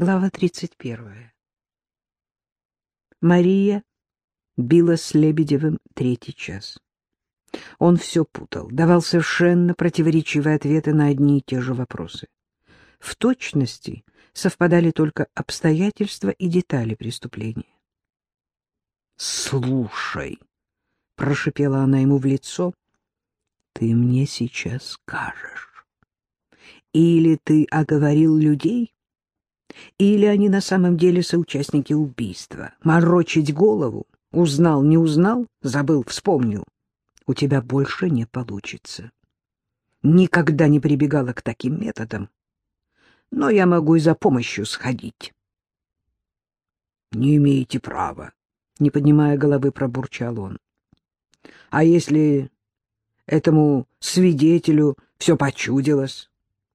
Глава 31. Мария била с Лебедевым третий час. Он все путал, давал совершенно противоречивые ответы на одни и те же вопросы. В точности совпадали только обстоятельства и детали преступления. «Слушай», — прошипела она ему в лицо, — «ты мне сейчас скажешь. Или ты оговорил людей, или они на самом деле соучастники убийства. Морочить голову, узнал, не узнал, забыл, вспомнил. У тебя больше не получится. Никогда не прибегала к таким методам. Но я могу и за помощью сходить. — Не имеете права, — не поднимая головы, пробурчал он. — А если этому свидетелю все почудилось?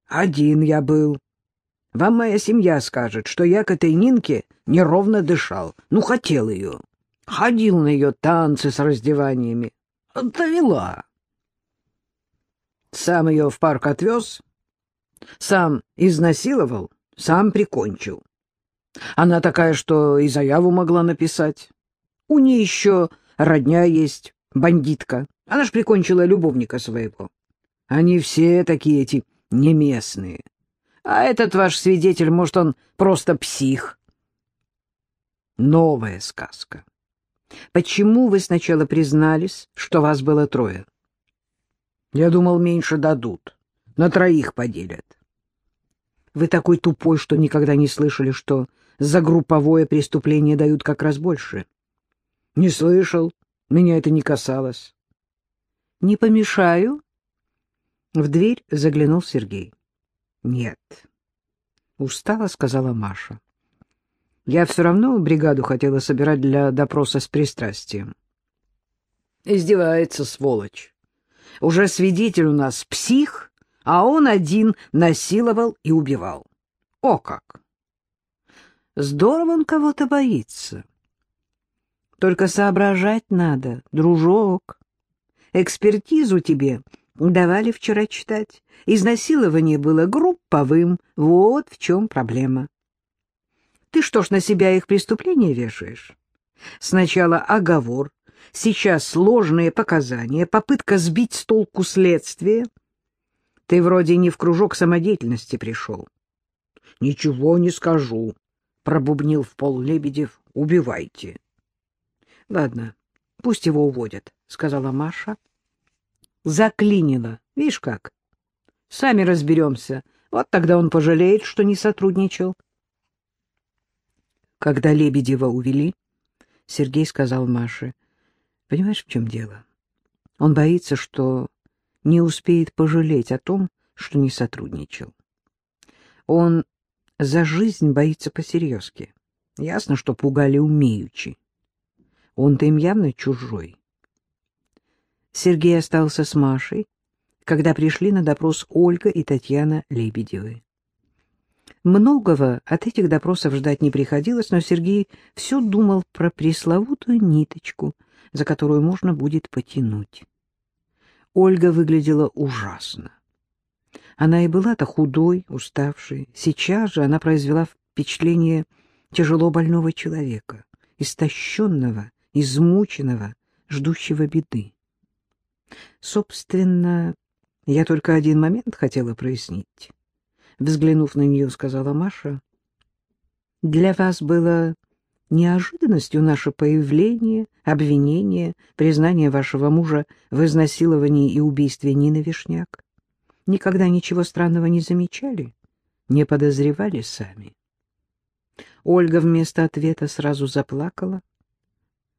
Один я был, вам моя семья скажет, что я к этой Нинке неровно дышал. Ну, хотел ее. Ходил на ее танцы с раздеваниями. Довела. Сам ее в парк отвез, сам изнасиловал, сам прикончил. Она такая, что и заяву могла написать. У нее еще родня есть, бандитка. Она ж прикончила любовника своего. Они все такие эти неместные. А этот ваш свидетель, может, он просто псих. Новая сказка. Почему вы сначала признались, что вас было трое? Я думал, меньше дадут. На троих поделят. Вы такой тупой, что никогда не слышали, что за групповое преступление дают как раз больше. Не слышал. Меня это не касалось. Не помешаю? В дверь заглянул Сергей. Нет. Устала, сказала Маша. Я все равно бригаду хотела собирать для допроса с пристрастием. Издевается, сволочь. Уже свидетель у нас псих, а он один насиловал и убивал. О как! Здорово он кого-то боится. Только соображать надо, дружок. Экспертизу тебе давали вчера читать. Изнасилование было групповым. Вот в чем проблема. Ты что ж на себя их преступления вешаешь? Сначала оговор, сейчас сложные показания, попытка сбить с толку следствие. Ты вроде не в кружок самодеятельности пришел. — Ничего не скажу, — пробубнил в пол Лебедев. — Убивайте. — Ладно, пусть его уводят, — сказала Маша. — заклинило. Видишь как? Сами разберемся. Вот тогда он пожалеет, что не сотрудничал. Когда Лебедева увели, Сергей сказал Маше, «Понимаешь, в чем дело? Он боится, что не успеет пожалеть о том, что не сотрудничал. Он за жизнь боится посерьезки. Ясно, что пугали умеючи. Он-то им явно чужой. Сергей остался с Машей, когда пришли на допрос Ольга и Татьяна Лебедевы. Многого от этих допросов ждать не приходилось, но Сергей все думал про пресловутую ниточку, за которую можно будет потянуть. Ольга выглядела ужасно. Она и была-то худой, уставшей. Сейчас же она произвела впечатление тяжело больного человека, истощенного, измученного, ждущего беды. Собственно, я только один момент хотела прояснить. Взглянув на нее, сказала Маша. Для вас было неожиданностью наше появление, обвинение, признание вашего мужа в изнасиловании и убийстве Нины Вишняк. Никогда ничего странного не замечали, не подозревали сами. Ольга вместо ответа сразу заплакала.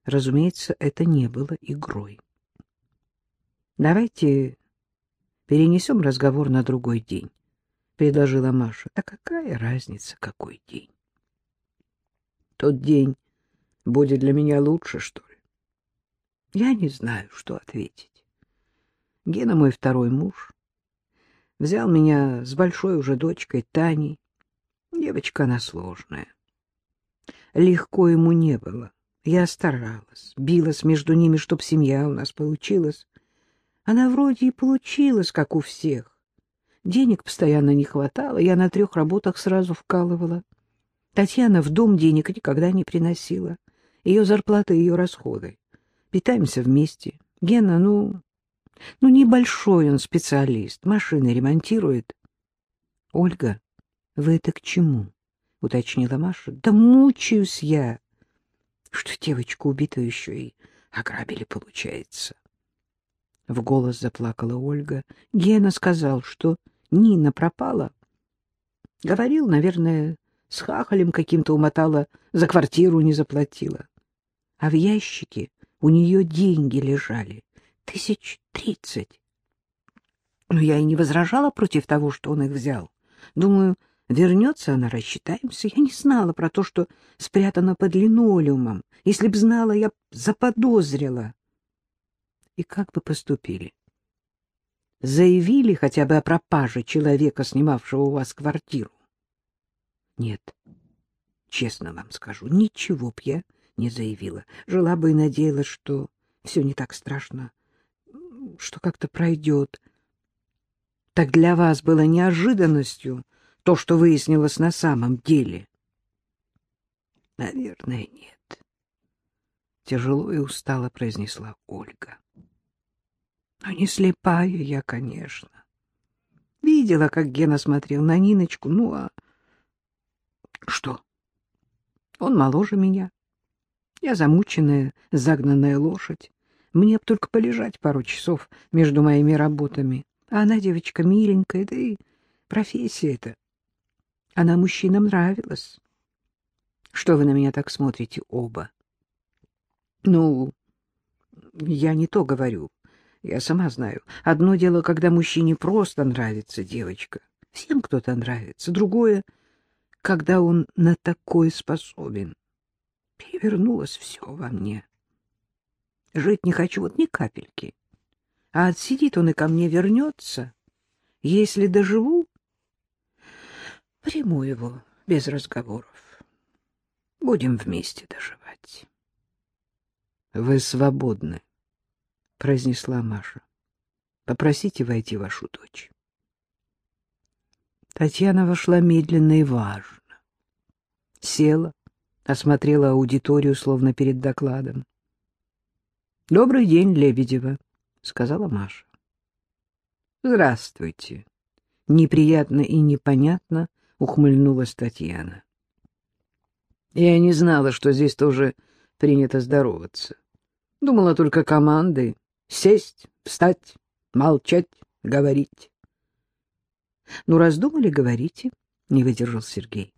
Разумеется, это не было игрой. Давайте перенесем разговор на другой день, — предложила Маша. — Да какая разница, какой день? Тот день будет для меня лучше, что ли? Я не знаю, что ответить. Гена мой второй муж. Взял меня с большой уже дочкой Таней. Девочка она сложная. Легко ему не было. Я старалась, билась между ними, чтоб семья у нас получилась. Она вроде и получилась, как у всех. Денег постоянно не хватало, я на трех работах сразу вкалывала. Татьяна в дом денег никогда не приносила. Ее зарплата и ее расходы. Питаемся вместе. Гена, ну, ну небольшой он специалист, машины ремонтирует. — Ольга, вы это к чему? — уточнила Маша. — Да мучаюсь я, что девочку убитую еще и ограбили, получается. В голос заплакала Ольга. Гена сказал, что Нина пропала. Говорил, наверное, с хахалем каким-то умотала, за квартиру не заплатила. А в ящике у нее деньги лежали, тысяч тридцать. Но я и не возражала против того, что он их взял. Думаю, вернется она, рассчитаемся. Я не знала про то, что спрятано под линолеумом. Если б знала, я заподозрила. И как бы поступили? Заявили хотя бы о пропаже человека, снимавшего у вас квартиру? Нет, честно вам скажу, ничего б я не заявила. Жила бы и надеялась, что все не так страшно, что как-то пройдет. Так для вас было неожиданностью то, что выяснилось на самом деле? Наверное, нет. Тяжело и устало произнесла Ольга. Но не слепая я, конечно. Видела, как Гена смотрел на Ниночку, ну а... Что? Он моложе меня. Я замученная, загнанная лошадь. Мне б только полежать пару часов между моими работами. А она девочка миленькая, да и профессия эта. Она мужчинам нравилась. Что вы на меня так смотрите оба? Ну, я не то говорю. Я сама знаю. Одно дело, когда мужчине просто нравится девочка. Всем кто-то нравится. Другое, когда он на такое способен. Перевернулось все во мне. Жить не хочу вот ни капельки. А отсидит он и ко мне вернется. Если доживу, приму его без разговоров. Будем вместе доживать. — Вы свободны, — произнесла Маша. — Попросите войти вашу дочь. Татьяна вошла медленно и важно. Села, осмотрела аудиторию, словно перед докладом. — Добрый день, Лебедева, — сказала Маша. — Здравствуйте. Неприятно и непонятно ухмыльнулась Татьяна. Я не знала, что здесь тоже принято здороваться. Думала только команды — сесть, встать, молчать, говорить. — Ну, раздумали, говорите, — не выдержал Сергей.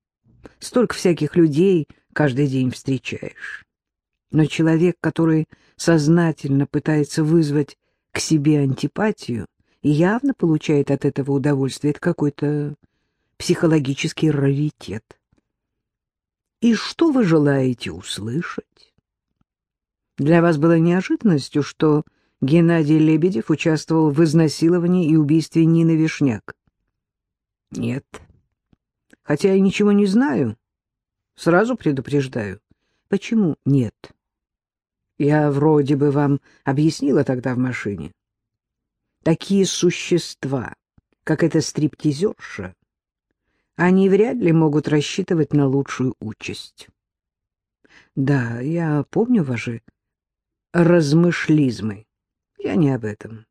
— Столько всяких людей каждый день встречаешь. Но человек, который сознательно пытается вызвать к себе антипатию явно получает от этого удовольствие, это какой-то психологический раритет. И что вы желаете услышать? Для вас было неожиданностью, что Геннадий Лебедев участвовал в изнасиловании и убийстве Нины Вишняк? Нет. Хотя я ничего не знаю. Сразу предупреждаю. Почему нет? Я вроде бы вам объяснила тогда в машине. Такие существа, как эта стриптизерша, они вряд ли могут рассчитывать на лучшую участь. Да, я помню ваши размышлизмы. Я не об этом.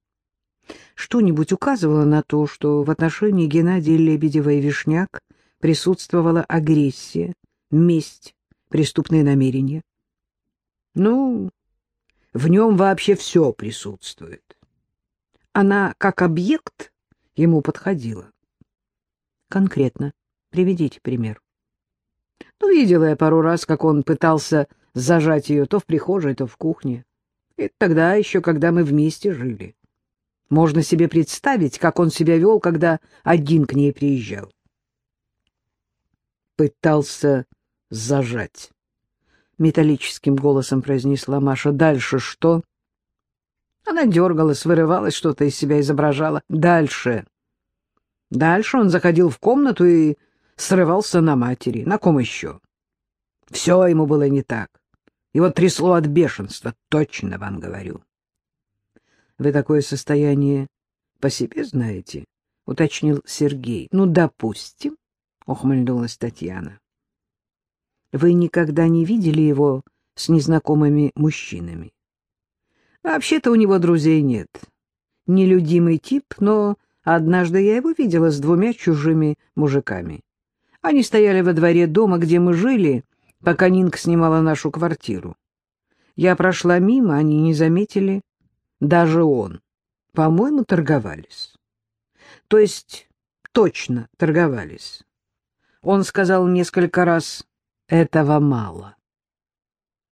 Что-нибудь указывало на то, что в отношении Геннадия Лебедева и Вишняк присутствовала агрессия, месть, преступные намерения? Ну, в нем вообще все присутствует. Она как объект ему подходила. Конкретно. Приведите пример. Ну, видела я пару раз, как он пытался зажать ее то в прихожей, то в кухне. Тогда еще, когда мы вместе жили. Можно себе представить, как он себя вел, когда один к ней приезжал. Пытался зажать. Металлическим голосом произнесла Маша. Дальше что? Она дергалась, вырывалась, что-то из себя изображала. Дальше. Дальше он заходил в комнату и срывался на матери. На ком еще? Все ему было не так. Его трясло от бешенства, точно вам говорю. — Вы такое состояние по себе знаете? — уточнил Сергей. — Ну, допустим, — ухмыльнулась Татьяна. Вы никогда не видели его с незнакомыми мужчинами? Вообще-то у него друзей нет. Нелюдимый тип, но однажды я его видела с двумя чужими мужиками. Они стояли во дворе дома, где мы жили, пока Нинка снимала нашу квартиру. Я прошла мимо, они не заметили. Даже он. По-моему, торговались. То есть точно торговались. Он сказал несколько раз, этого мало.